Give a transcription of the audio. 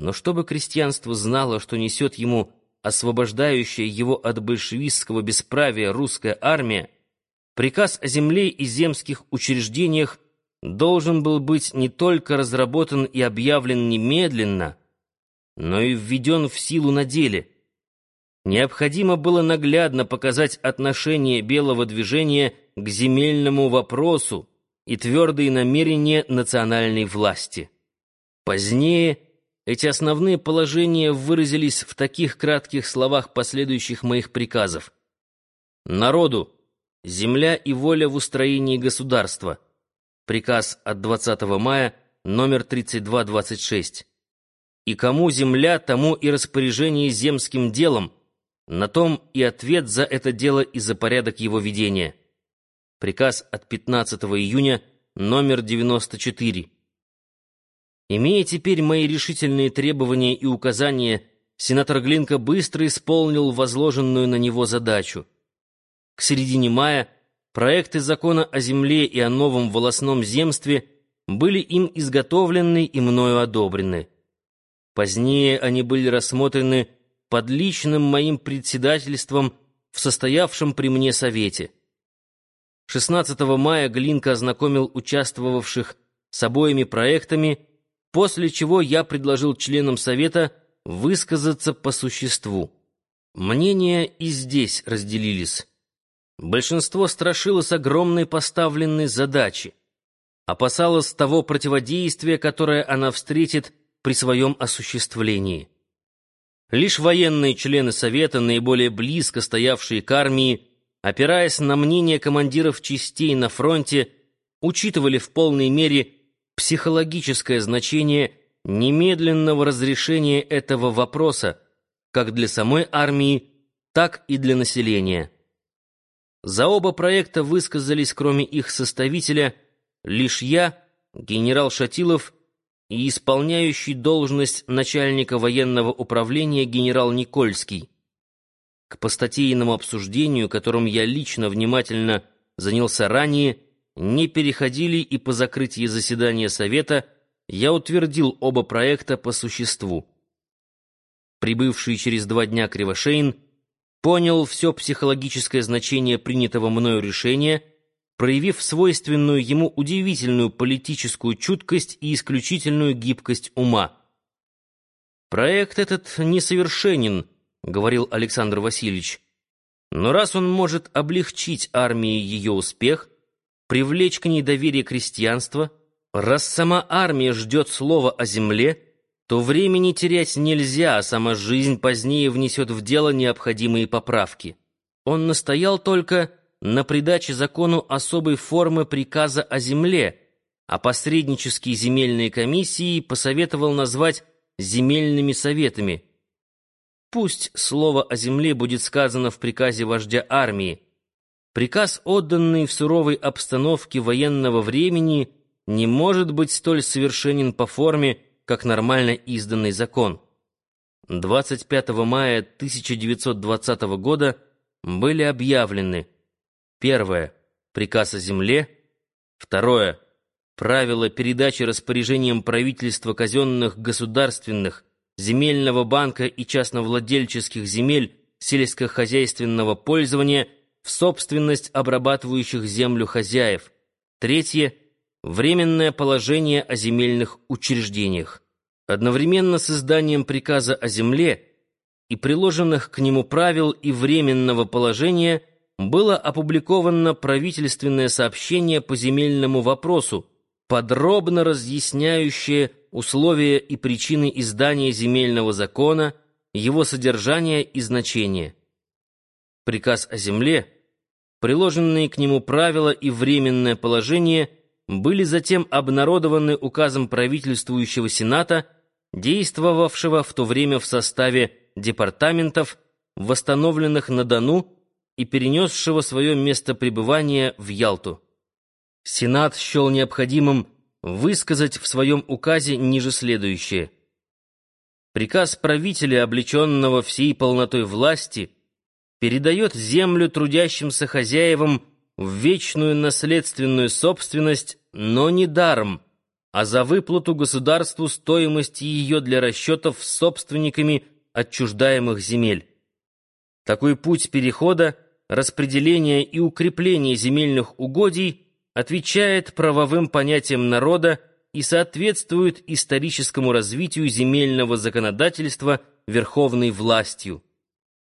Но чтобы крестьянство знало, что несет ему освобождающая его от большевистского бесправия русская армия, приказ о земле и земских учреждениях должен был быть не только разработан и объявлен немедленно, но и введен в силу на деле. Необходимо было наглядно показать отношение белого движения к земельному вопросу и твердые намерения национальной власти. Позднее эти основные положения выразились в таких кратких словах последующих моих приказов. Народу — земля и воля в устроении государства. Приказ от 20 мая, номер 3226. И кому земля, тому и распоряжение земским делом, на том и ответ за это дело и за порядок его ведения. Приказ от 15 июня, номер 94. Имея теперь мои решительные требования и указания, сенатор Глинка быстро исполнил возложенную на него задачу. К середине мая проекты закона о земле и о новом волосном земстве были им изготовлены и мною одобрены. Позднее они были рассмотрены под личным моим председательством в состоявшем при мне совете. 16 мая Глинка ознакомил участвовавших с обоими проектами после чего я предложил членам Совета высказаться по существу. Мнения и здесь разделились. Большинство страшилось огромной поставленной задачи, опасалось того противодействия, которое она встретит при своем осуществлении. Лишь военные члены Совета, наиболее близко стоявшие к армии, опираясь на мнение командиров частей на фронте, учитывали в полной мере психологическое значение немедленного разрешения этого вопроса как для самой армии, так и для населения. За оба проекта высказались, кроме их составителя, лишь я, генерал Шатилов и исполняющий должность начальника военного управления генерал Никольский. К постатейному обсуждению, которым я лично внимательно занялся ранее, не переходили и по закрытии заседания Совета я утвердил оба проекта по существу. Прибывший через два дня Кривошеин понял все психологическое значение принятого мною решения, проявив свойственную ему удивительную политическую чуткость и исключительную гибкость ума. «Проект этот несовершенен», — говорил Александр Васильевич, «но раз он может облегчить армии ее успех, привлечь к ней доверие крестьянства, раз сама армия ждет слова о земле, то времени терять нельзя, а сама жизнь позднее внесет в дело необходимые поправки. Он настоял только на придаче закону особой формы приказа о земле, а посреднические земельные комиссии посоветовал назвать земельными советами. Пусть слово о земле будет сказано в приказе вождя армии, Приказ, отданный в суровой обстановке военного времени, не может быть столь совершенен по форме, как нормально изданный закон. 25 мая 1920 года были объявлены. Первое. Приказ о земле, второе. Правила передачи распоряжением правительства казенных государственных, земельного банка и частновладельческих земель сельскохозяйственного пользования – собственность обрабатывающих землю хозяев. Третье — временное положение о земельных учреждениях. Одновременно с изданием приказа о земле и приложенных к нему правил и временного положения было опубликовано правительственное сообщение по земельному вопросу, подробно разъясняющее условия и причины издания земельного закона, его содержание и значение приказ о земле, приложенные к нему правила и временное положение были затем обнародованы указом правительствующего Сената, действовавшего в то время в составе департаментов, восстановленных на Дону и перенесшего свое место пребывания в Ялту. Сенат счел необходимым высказать в своем указе ниже следующее. Приказ правителя, облеченного всей полнотой власти, передает землю трудящимся хозяевам в вечную наследственную собственность, но не даром, а за выплату государству стоимости ее для расчетов с собственниками отчуждаемых земель. Такой путь перехода, распределения и укрепления земельных угодий отвечает правовым понятиям народа и соответствует историческому развитию земельного законодательства верховной властью.